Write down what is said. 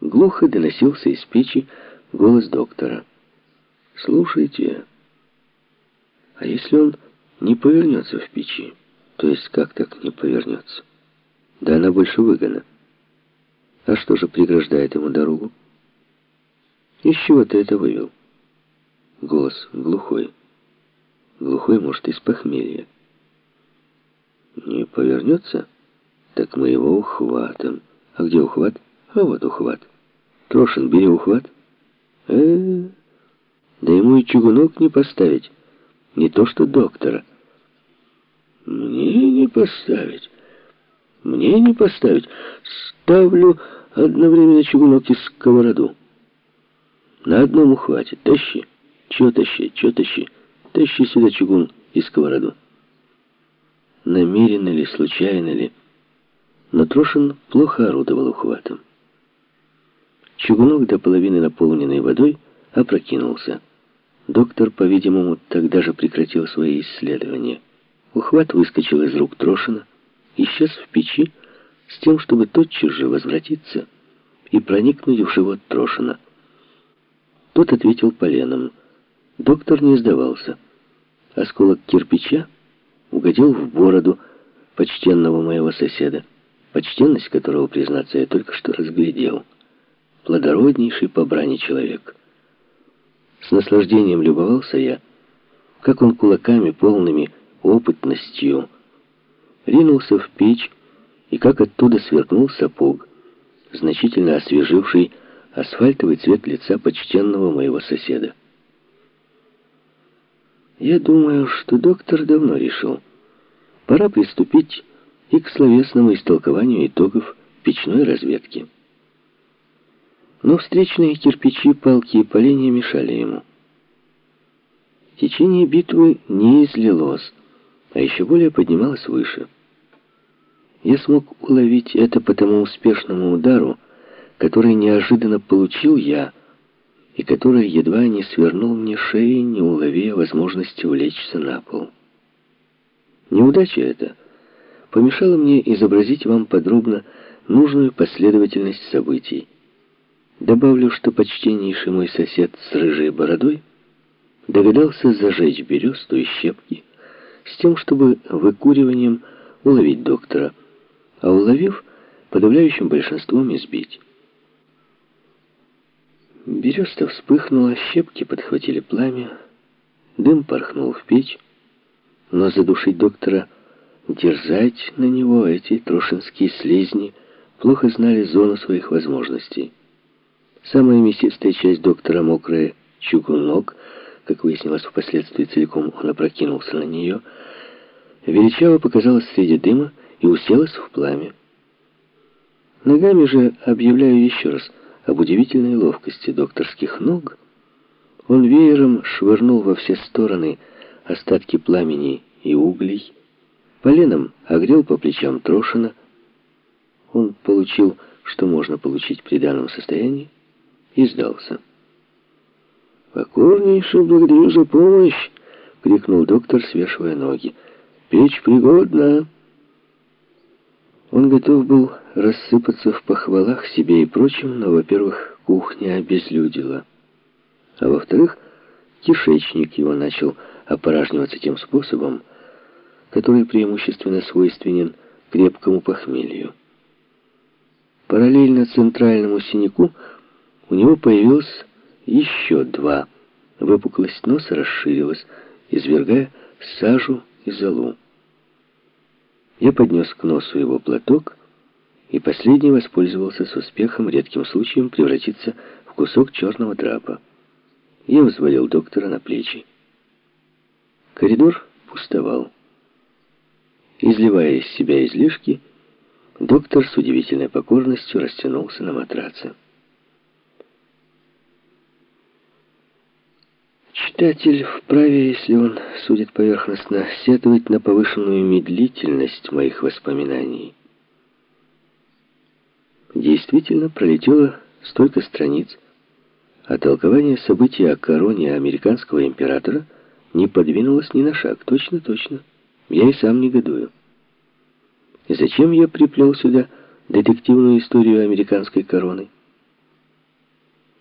глухо доносился из печи голос доктора. «Слушайте, а если он не повернется в печи? То есть как так не повернется? Да она больше выгона. А что же преграждает ему дорогу? Из чего ты это вывел?» Голос глухой. Глухой, может, из похмелья. «Не повернется? Так мы его ухватим. А где ухват?» А вот ухват. Трошин, бери ухват. Э, -э, э Да ему и чугунок не поставить. Не то что доктора. Мне не поставить. Мне не поставить. Ставлю одновременно чугунок и сковороду. На одном ухвате. Тащи. Чё тащи? Чё тащи? Тащи сюда чугун и сковороду. Намеренно ли, случайно ли, но Трошин плохо орудовал ухватом. Чугунок, до половины наполненный водой, опрокинулся. Доктор, по-видимому, тогда же прекратил свои исследования. Ухват выскочил из рук Трошина, исчез в печи, с тем, чтобы тотчас же возвратиться и проникнуть в живот Трошина. Тот ответил поленом. Доктор не сдавался. Осколок кирпича угодил в бороду почтенного моего соседа, почтенность которого, признаться, я только что разглядел плодороднейший по брани человек. С наслаждением любовался я, как он кулаками, полными опытностью, ринулся в печь, и как оттуда сверкнул сапог, значительно освеживший асфальтовый цвет лица почтенного моего соседа. Я думаю, что доктор давно решил, пора приступить и к словесному истолкованию итогов печной разведки. Но встречные кирпичи, палки и поленья мешали ему. Течение битвы не излилось, а еще более поднималось выше. Я смог уловить это по тому успешному удару, который неожиданно получил я, и который едва не свернул мне шеи, не уловив возможности улечься на пол. Неудача эта помешала мне изобразить вам подробно нужную последовательность событий. Добавлю, что почтеннейший мой сосед с рыжей бородой догадался зажечь бересту и щепки с тем, чтобы выкуриванием уловить доктора, а уловив, подавляющим большинством избить. Береста вспыхнула, щепки подхватили пламя, дым порхнул в печь, но задушить доктора, дерзать на него эти трошинские слизни плохо знали зону своих возможностей. Самая мясистая часть доктора мокрая чугунок, как выяснилось впоследствии целиком он опрокинулся на нее, величаво показалась среди дыма и уселась в пламя. Ногами же объявляю еще раз об удивительной ловкости докторских ног. Он веером швырнул во все стороны остатки пламени и углей, поленом огрел по плечам Трошина. Он получил, что можно получить при данном состоянии, и сдался. «Покорнейше благодарю за помощь!» — крикнул доктор, свешивая ноги. «Печь пригодна!» Он готов был рассыпаться в похвалах себе и прочим, но, во-первых, кухня обезлюдила, а во-вторых, кишечник его начал опоражниваться тем способом, который преимущественно свойственен крепкому похмелью. Параллельно центральному синяку у него появилось еще два. Выпуклость носа расширилась, извергая сажу и золу. Я поднес к носу его платок, и последний воспользовался с успехом, редким случаем превратиться в кусок черного драпа. Я взвалил доктора на плечи. Коридор пустовал. Изливая из себя излишки, доктор с удивительной покорностью растянулся на матраце. Читатель вправе, если он судит поверхностно, сетовать на повышенную медлительность моих воспоминаний. Действительно, пролетело столько страниц, а толкование событий о короне американского императора не подвинулось ни на шаг. Точно, точно. Я и сам негодую. И зачем я приплел сюда детективную историю американской короны?